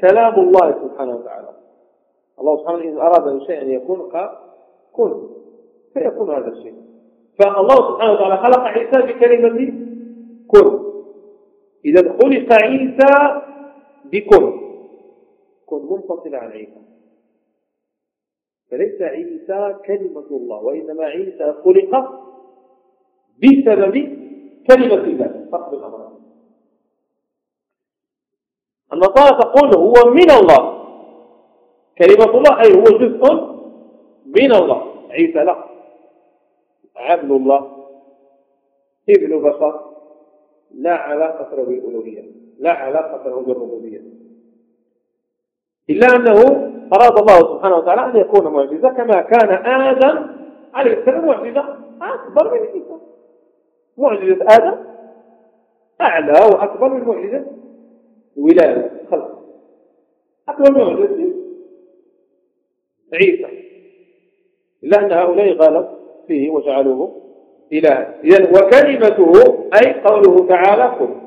كلام الله سبحانه وتعالى. الله سبحانه إذا أراد أن يكون قال كن. فيكون هذا الشيء. فالله سبحانه وتعالى خلق عيسى بكلمة كن. إذا خلق عيسى بكن. كن منفصل عن عيسى. فليس عيسى كلمة الله وإنما عيسى خلق بسبب كلمة الله. فرق الأمر النصارى تقول هو من الله. كلمة الله أي هو جزء من الله. عيسى لا. عبد الله. ابن بشر. لا علاقة له بالألوهية. لا علاقة له بالربوبية. إلا أنه أراد الله سبحانه وتعالى أن يكون معجزة كما كان آدم عليه السلام معجزة أكبر من عيسى. معجزة آدم أعلى وأكبر من معجزة الولادة خلق من معجزة عيسى. إلا أن هؤلاء غالوا فيه وجعلوه إلها إذن وكلمته أي قوله تعالى كن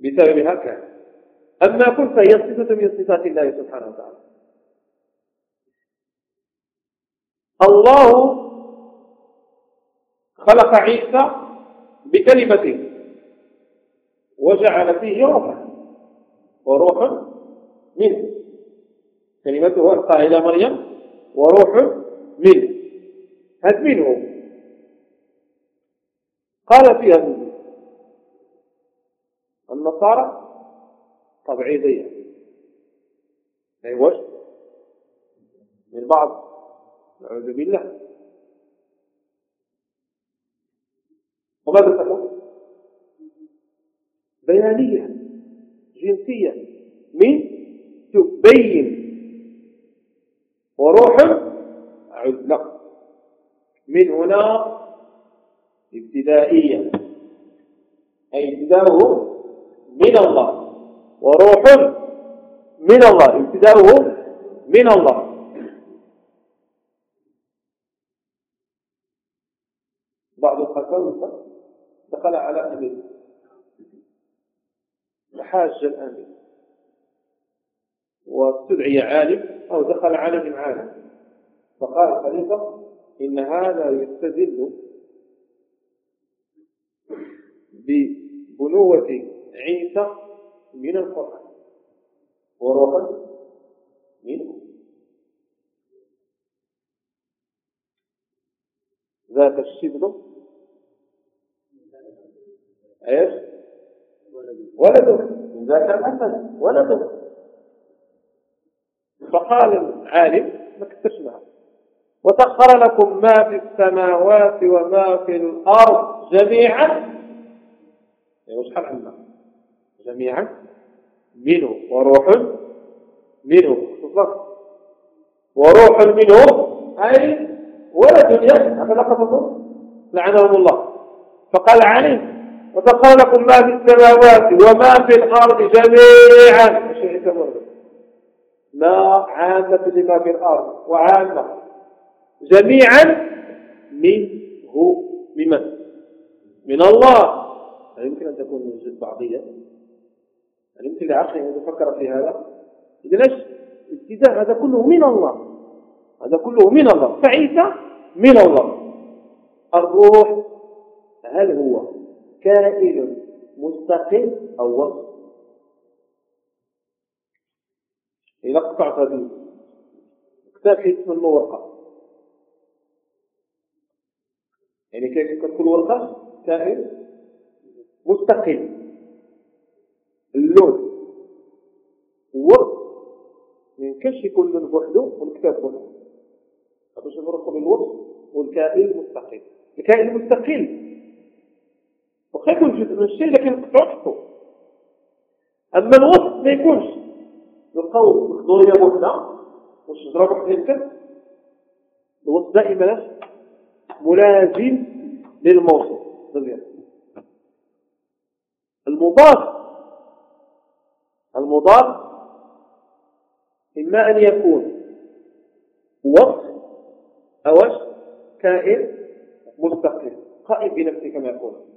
بسببها كان أما كن فهي صفة من صفات الله سبحانه وتعالى. الله خلق عيسى بكلمته وجعل فيه روحا. وروح منه كلمته ألقى إلى مريم. وروح منه هذا منه. قال فيها النصارى. طبعيضية أي وجه من بعض. نعوذ بالله. وماذا تقول؟ بيانية جنسية من تبين وروح عزلة من هنا ابتدائية. أي ابتداؤه من الله. وروح من الله. ابتداؤه من الله. بعض القساوسة دخل على أمير فحاج الأمير. واستدعي عالم أو دخل على عالم. فقال الخليفة إن هذا يستدل ببنوة عيسى من القرآن. وروحا منه. ذاك الشبل إيش؟ ولده من ذاك الأسد ولده. فقال العالم ما كتبش معه وسخر لكم ما في السماوات وما في الأرض جميعا. يعني شحال عندنا؟ جميعا. منه وروح منه. وروح منه أي ولد هكذا قصصه لعنهم الله. فقال عليه وسخر لكم ما في السماوات وما في الأرض جميعا. ما عامة لما في الأرض وعامة. جميعا منه ممن من الله. هل يمكن أن تكون من جد بعضية؟ هل يمكن لعقل أن يتفكر في هذا؟ إذا ليش؟ ابتداء هذا كله من الله. هذا كله من الله. فعيسى من الله. الروح هل هو. كائن مستقل أو وصف إذا قطعت هذه كتاب اسم الورقة. يعني كيف كل ورقة؟ كائن مستقل. اللون. وصف من كشف كل بوحده والكتاب بوحده نفرقوا بين الوصف والكائن المستقل. الكائن المستقل يكون جزء من الشيء لكن تحطه أما الوصف ما يكونش. نلقاو مخضوريه بوحده والشجره بوحدها يمكن الوصف دائما ملازم للموصف المضاف. المضاف إما أن يكون وصف أو كائن مستقل. قائم بنفسه كما يقول.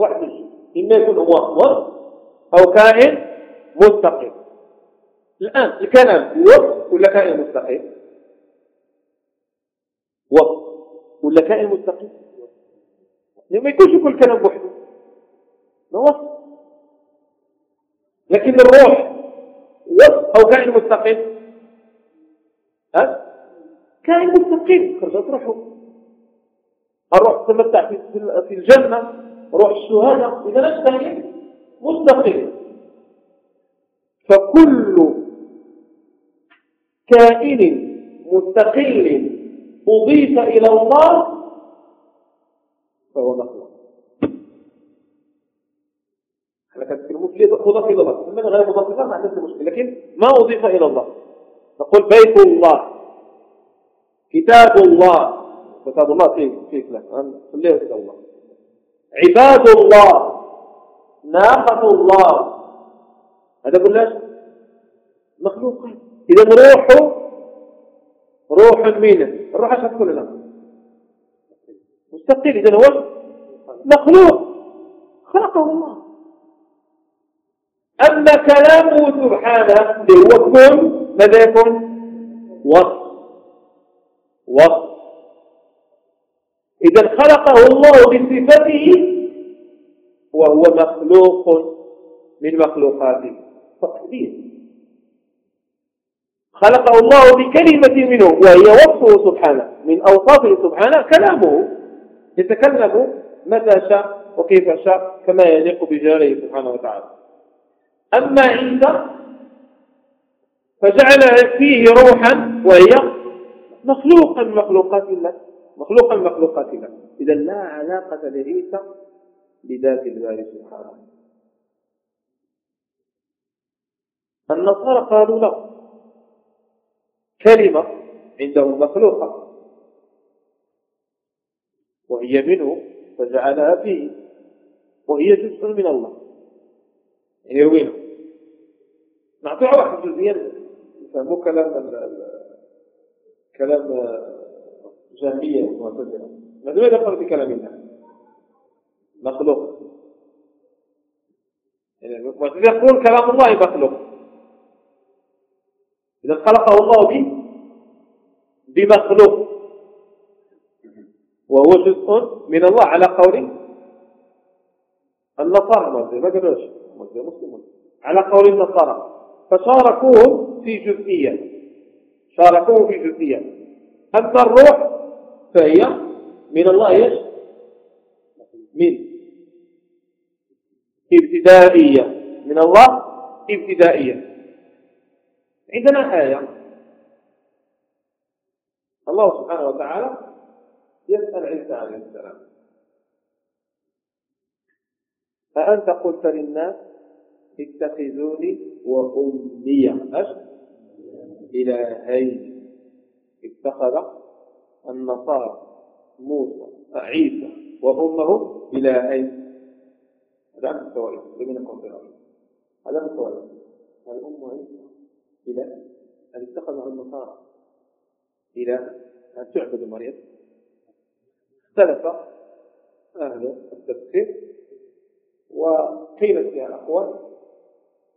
واحد إما يكون هو وصف أو كائن مستقل. الآن الكلام وصف ولا كائن مستقل؟ وصف ولا كائن مستقل؟ ما يكونش كل كلام بوحده ما وصف لكن الروح وصف أو كائن مستقل؟ ها؟ كائن مستقل. خرجت روحه. الروح تمتع في الجنة. روح الشهادة إذا نشتهي مستقل فكل كائن مستقل أضيف إلى الله فهو مخلوق. إحنا كنتكلموا في مضاف إلى الله اما غير مضاف إلى الله ما عندناش مشكل لكن ما أضيف إلى الله؟ نقول بيت الله كتاب الله. كتاب الله فيه فيه كلام خليه كتاب الله. عباد الله ناقة الله. هذا كلاش مخلوق إذا روحه روح منه الروح إيش تقول لنا مستقل إذا هو مخلوق. خلقه الله. أما كلامه سبحانه اللي هو كن ماذا يكون؟ وصف وصف إذا خلقه الله بصفته وهو مخلوق من مخلوقاته. تقدير خلقه الله بكلمة منه وهي وصفه سبحانه. من أوصافه سبحانه كلامه. يتكلم متى شاء وكيف شاء كما يليق بجلاله سبحانه وتعالى. أما عيسى فجعل فيه روحا وهي مخلوقا مخلوقات الله. مخلوقا مخلوقات الله إذا لا علاقة لعيسى بذات الله سبحانه. النصارى قالوا لا. كلمة عندهم مخلوقة. وهي منه فجعلها فيه. وهي جزء من الله. يعني يروينا نعطيها واحد جزئيا. يفهموا كلام كلام جهمية معتزلة. ماذا يدخل في كلام الله مخلوق. يعني المعتزلة يقول كلام الله مخلوق. إذا خلقه الله به بمخلوق. وهو جزء من الله على قول النصارى. ما قالوش مسلمون على قول النصارى. فشاركوهم في جزئية. شاركوهم في جزئية. أما الروح فهي من الله إيش؟ من ابتدائية. من الله ابتدائية. عندنا آية. الله سبحانه وتعالى يسأل عيسى عليه السلام. أأنت قلت للناس اتخذوني وأمي. أش إلهين. اتخذ النصارى موسى عيسى وأمه إلهين هذا عن السؤال لمن يكون في الأرض هذا السؤال الأم عيسى إله هل اتخذها النصارى؟ إله هل تعبد مريم؟ اختلف أهل التفسير وقيلت فيها أقوال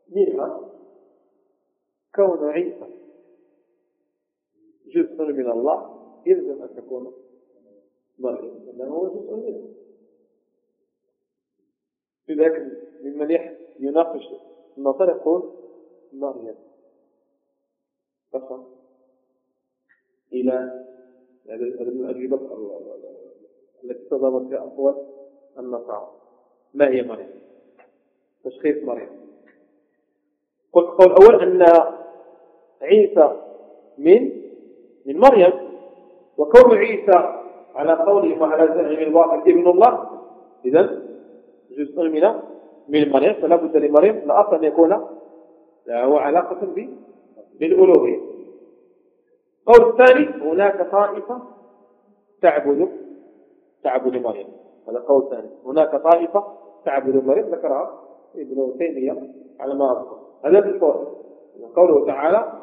منها كون عيسى جزء من الله؟ يلزم أن تكون مريم لأنه هو جزء منه. لذلك ممن يناقش النصارى يقول مريم فقط إلى هذه الأجوبة التي تضامت فيها أقوال النصارى. ما هي مريم؟ تشخيص مريم. قلت قول الأول أن عيسى من من مريم. وكون عيسى على قوله وعلى زعم الواقع ابن الله إذا جزء من من مريم فلا بد لمريم لا أن يكون له علاقة بالألوهية. قول الثاني هناك طائفة تعبد تعبد مريم. هذا قول ثاني. هناك طائفة تعبد مريم ذكرها ابن تيمية على ما أذكر. هذا القول. قوله تعالى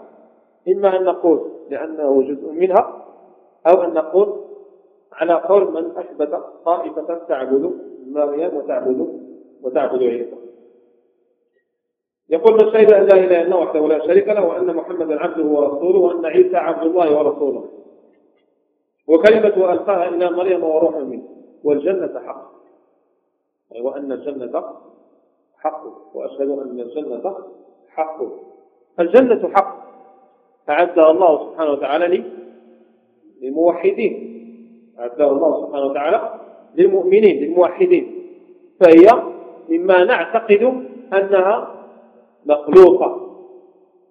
إما أن نقول لأنه جزء منها أو أن نقول على قول من أثبت طائفة تعبد مريم وتعبد وتعبد عيسى. يقول من شهد أن لا إله إلا الله وحده لا شريك له وأن محمدا عبده ورسوله وأن عيسى عبد الله ورسوله. وكلمة ألقاها إلى مريم وروح منه والجنة حق. أي وأن الجنة حق وأشهد أن الجنة حق. الجنة حق. أعدها الله سبحانه وتعالى لي للموحدين. أعدها الله سبحانه وتعالى للمؤمنين للموحدين. فهي مما نعتقد أنها مخلوقة.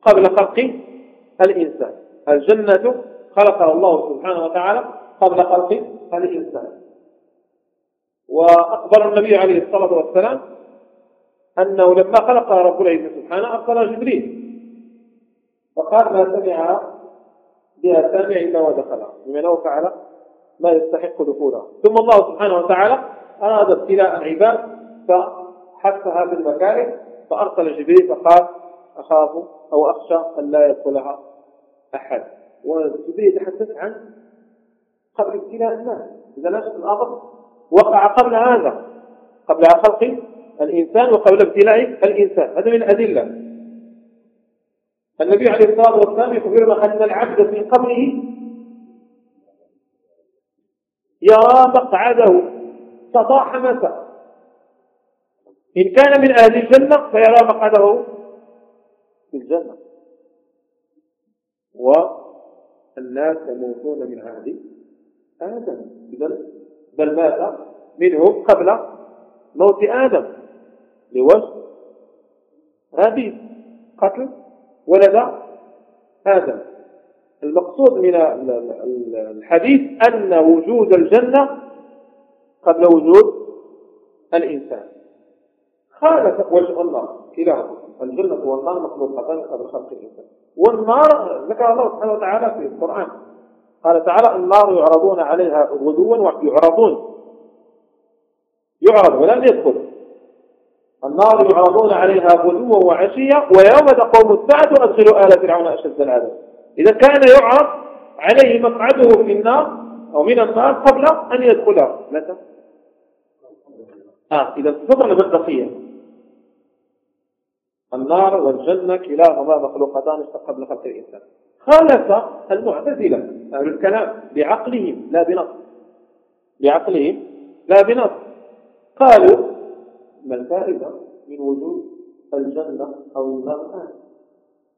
قبل خلق الإنسان. الجنة خلقها الله سبحانه وتعالى قبل خلق الإنسان. وأخبر النبي عليه الصلاة والسلام أنه لما خلق رب العزة سبحانه أرسل جبريل. فقال ما سمع بها سامع إلا ودخلها بمعنى فعل ما يستحق دخولها. ثم الله سبحانه وتعالى أراد ابتلاء العباد فحثها بالمكاره فأرسل جبريل فقال أخاف أو أخشى أن لا يدخلها أحد. وجبريل يتحدث عن قبل ابتلاء الناس. إذا نشأ الأمر وقع قبل هذا قبل خلق الإنسان وقبل ابتلاء الإنسان. هذا من الأدلة. النبي عليه الصلاة والسلام يخبرنا أن العبد في قبره يرى مقعده تطاحمته إن كان من أهل الجنة فيرى مقعده في الجنة. والناس يموتون من عهد آدم. إذا بل مات منهم قبل موت آدم. لوجه هابيل قتل ولد آدم المقصود من الحديث أن وجود الجنة قبل وجود الإنسان. خالف وجه النار كلاهما الجنة والنار مخلوقتان قبل خلق الإنسان. والنار ذكر الله سبحانه وتعالى في القرآن. قال تعالى النار يعرضون عليها غدوا ويعرضون. يعرض ولم يدخل. النار يعرضون عليها غدوا وعشيا ويوم تقوم الساعة أدخلوا آل فرعون أشد العذاب. إذا كان يعرض عليه مقعده في النار أو من النار قبل أن يدخلها متى؟ آه إذا انتظرنا بالبقية. النار والجنة كلاهما مخلوقتان قبل خلق الإنسان. خالف المعتزلة أهل الكلام بعقلهم لا بنص. بعقلهم لا بنص. قالوا ما الفائدة من وجود الجنة أو النار الآن؟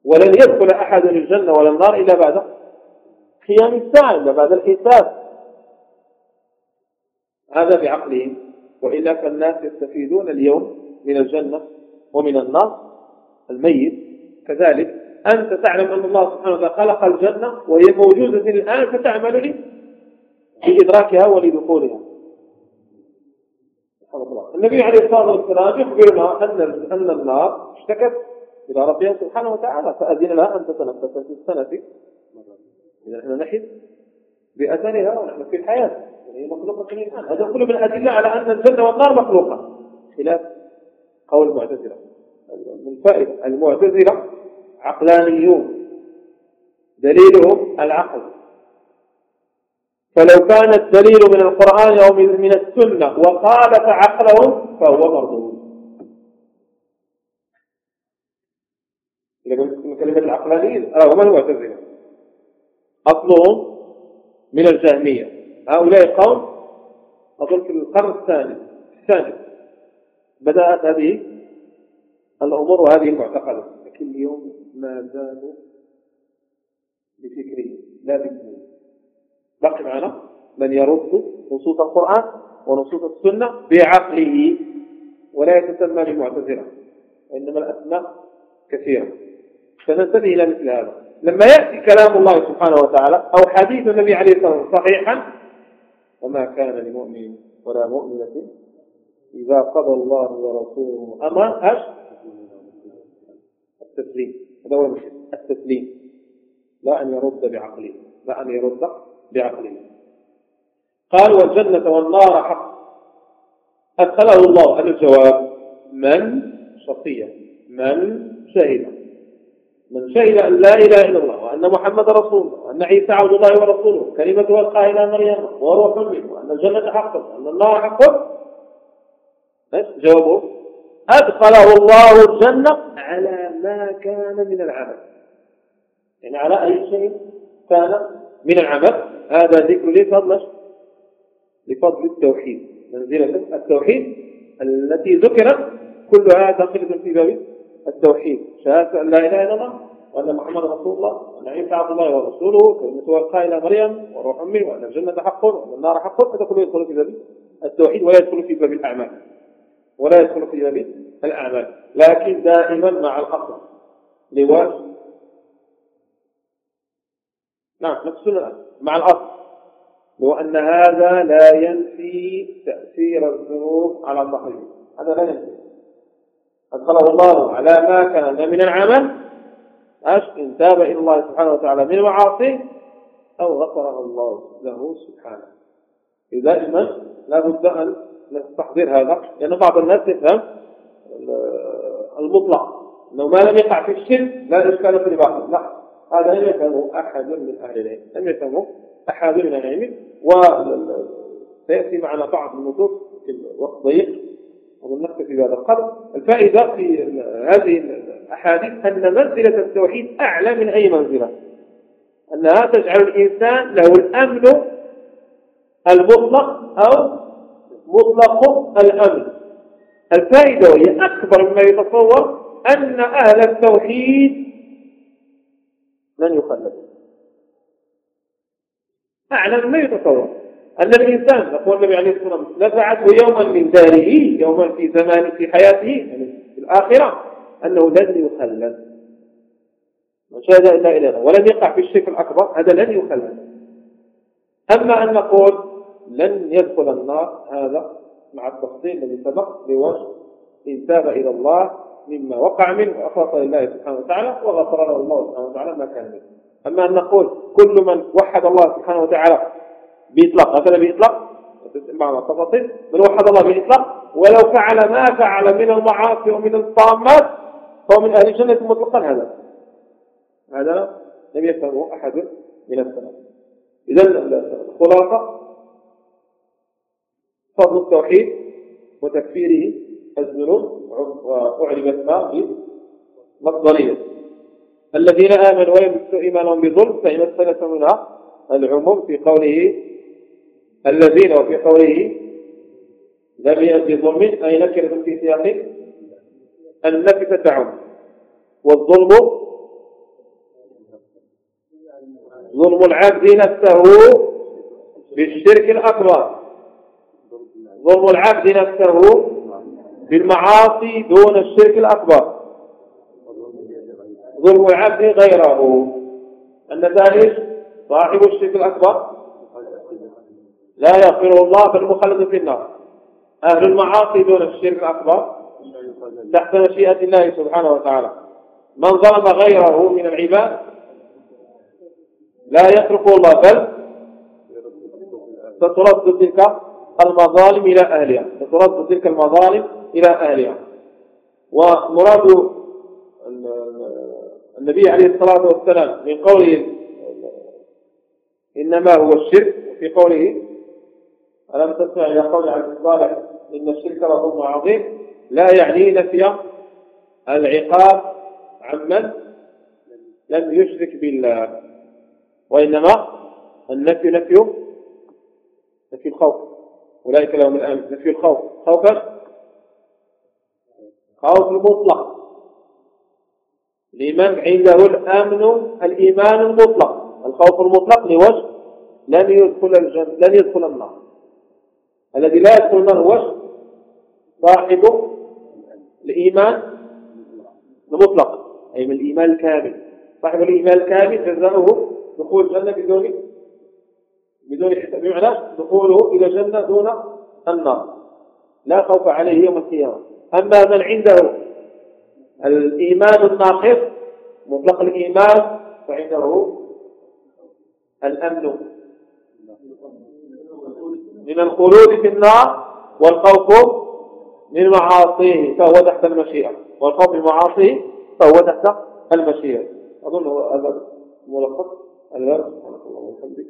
ولن يدخل أحد الجنة ولا النار إلا بعد قيام الساعة إلا بعد الحساب. هذا بعقلهم وإلا فالناس يستفيدون اليوم من الجنة ومن النار الميت. كذلك أنت تعلم أن الله سبحانه وتعالى خلق الجنة وهي موجودة الآن فتعمل لي لإدراكها ولدخولها. النبي عليه الصلاة والسلام يخبرنا أن أن النار اشتكت إلى ربها سبحانه وتعالى فأذن لها أن تتنفس في السنة. إذا نحن نحس بأثرها ونحن في الحياة. هي مخلوقة من الآن هذا كله من الأدلة على أن الجنة والنار مخلوقة. خلاف قول المعتزلة. من فائدة المعتزلة عقلانيون. دليلهم العقل. فلو كان الدليل من القرآن أو من السنة وخالف عقلهم فهو مردود من كلمة العقلانيين آه هم المعتزلة أصلهم من الجهمية. هؤلاء قوم أظن في القرن الثاني الثاني. بدأت هذه الأمور وهذه المعتقدات لكن اليوم ما زالوا بفكره لا باسمه بقي معنا من يرد نصوص القرآن ونصوص السنة بعقله ولا يتسمى بالمعتزلة وإنما الأسماء كثيرة. فننتبه إلى مثل هذا. لما يأتي كلام الله سبحانه وتعالى أو حديث النبي عليه الصلاة والسلام صحيحا وما كان لمؤمن ولا مؤمنة إذا قضى الله ورسوله أمر أش التسليم. هذا هو التسليم. لا أن يرد بعقله لا أن يرد بعقله قال والجنة والنار حق. أدخله الله. أن الجواب؟ من شخصية من شهد. من شهد أن لا إله إلا الله وأن محمد رسول الله وأن عيسى عبد الله ورسوله. كلمة ألقى إلى مريم وروح منه وأن الجنة حق. وأن الله حق. جوابه. أدخله الله الجنة على ما كان من العمل. يعني على أي شيء كان من العمل؟ هذا ذكر لفضل لفضل التوحيد. منزلة التوحيد التي ذكرت كلها داخلة في باب التوحيد. شهادة أن لا إله إلا الله وأن محمد رسول الله وأن عيسى عبد الله ورسوله كلمة ألقى إلى مريم وروح منه وأن الجنة حق وأن النار حق. كله يدخل في باب التوحيد ولا يدخل في باب الأعمال. ولا يدخل في باب الأعمال. لكن دائما مع الأصل. لواء نعم نفس مع الأصل. وأن هذا لا ينفي تأثير الذنوب على الضحية هذا لا ينفي. أدخله الله على ما كان من العمل أش إن تاب إلى الله سبحانه وتعالى من معاصيه أو غفره الله له سبحانه. دائما لا بد أن نستحضر هذا. لأن بعض الناس يفهم المطلق. أنه ما لم يقع في الشرك لا إشكال في الباطل لا. هذا لم يفهمه أحد من أهل العلم. لم يفهمه أحد من أهل العلم. وسيأتي معنا بعض النصوص في الوقت ضيق ونكتفي بهذا القدر. الفائدة في هذه الأحاديث أن منزلة التوحيد أعلى من أي منزلة. أنها تجعل الإنسان له الأمن المطلق أو مطلق الأمن. الفائدة وهي أكبر مما يتصور أن أهل التوحيد لن يخلدوا أعلى مما يتصور. أن الإنسان يقول النبي عليه الصلاة والسلام نفعته يوما من داره يوما في زمان في حياته يعني في الآخرة أنه لن يخلد. من شهد إلا إلينا ولم يقع في الشرك الأكبر هذا لن يخلد. أما أن نقول لن يدخل النار هذا مع التفصيل الذي سبق بوجه إن تاب إلى الله مما وقع منه وأخلص لله سبحانه وتعالى وغفر له الله سبحانه وتعالى ما كان منه. أما أن نقول كل من وحد الله سبحانه وتعالى بإطلاق هكذا بإطلاق معنى التفاصيل من وحد الله بإطلاق ولو فعل ما فعل من المعاصي ومن الطامات فهو من أهل الجنة مطلقا هذا. هذا لم يفهمه أحد من السلف. إذا الخلاصة فضل التوحيد وتكفيره الذنوب وأعلم اسماء مصدرية. الذين آمنوا ويمسوا إيمانهم بظلم فإن منها العموم في قوله الذين وفي قوله لم يأتي ظلم أي نكرة في سياق النفي تتعم والظلم ظلم العبد نفسه بالشرك الأكبر. ظلم العبد نفسه بالمعاصي دون الشرك الأكبر. ظلم العبد غيره. أن ذلك صاحب الشرك الأكبر. لا يغفر الله بل مخلد في النار. أهل المعاصي دون الشرك الأكبر. تحت مشيئة الله سبحانه وتعالى. من ظلم غيره من العباد لا يترك الله بل سترد تلك المظالم إلى أهلها. سترد تلك المظالم إلى أهلها ومراد النبي عليه الصلاة والسلام من قوله إنما هو الشرك وفي قوله ألم تسمع إلى قول عبد الصالح إن الشرك لظلم عظيم؟ لا يعني نفي العقاب عمن لم يشرك بالله وإنما النفي نفي نفي الخوف. أولئك لهم الأمن نفي الخوف. خوفا خوف المطلق لمن عنده الأمن الإيمان المطلق. الخوف المطلق لوجه لن يدخل الجنة لن يدخل النار. الذي لا يدخل النار هو صاحب الإيمان المطلق. أي من الإيمان الكامل. صاحب الإيمان الكامل جزاؤه دخول الجنة بدون بدون بمعنى دخوله إلى الجنة دون النار. لا خوف عليه يوم القيامة. أما من عنده الإيمان الناقص مطلق الإيمان فعنده الأمن. من الخلود في النار والخوف من معاصيه فهو تحت المشيئة. والخوف من معاصيه فهو تحت المشيئة. أظن هذا ملخص. الغرب. سبحانك اللهم وبحمدك.